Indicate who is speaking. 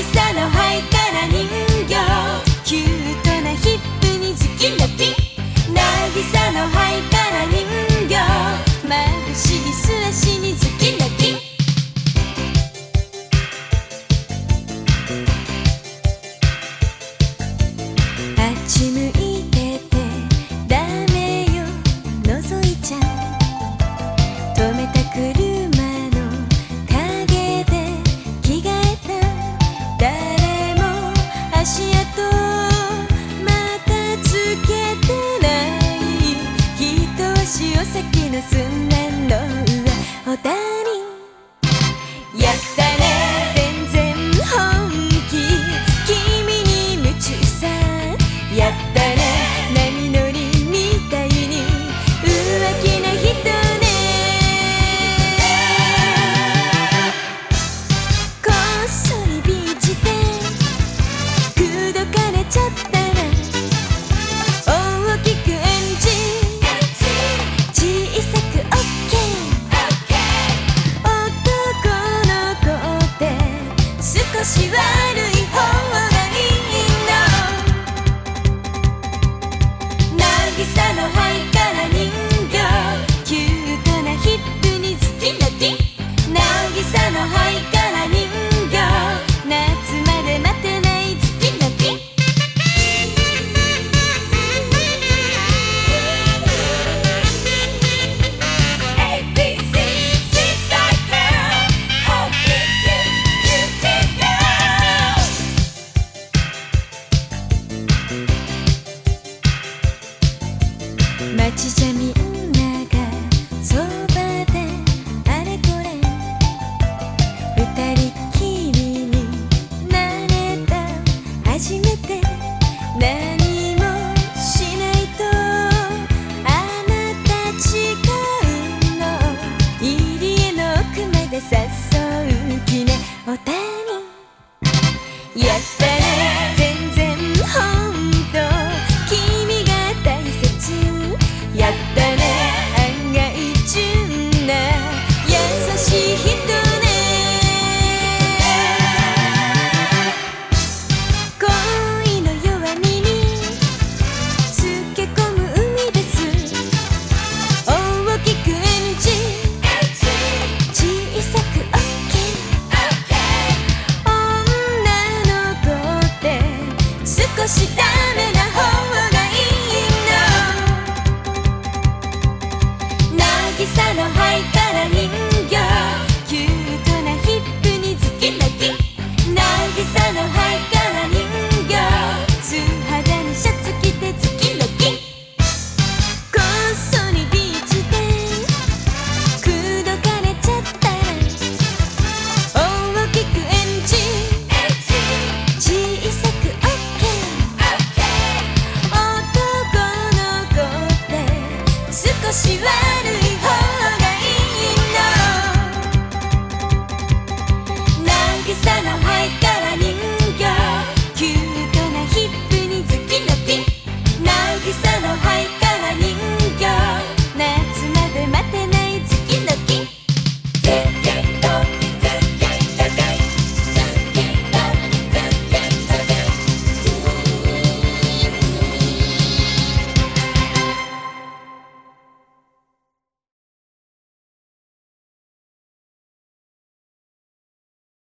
Speaker 1: 渚のハイカラ人形。キュートなヒップにズキラピ。ン渚のハイカラ人形街じゃんそばであれこれ。二人きりになれた。初めて何もしないと。あなた誓うの。入り江の奥まで誘う気ね。おたにやったした私は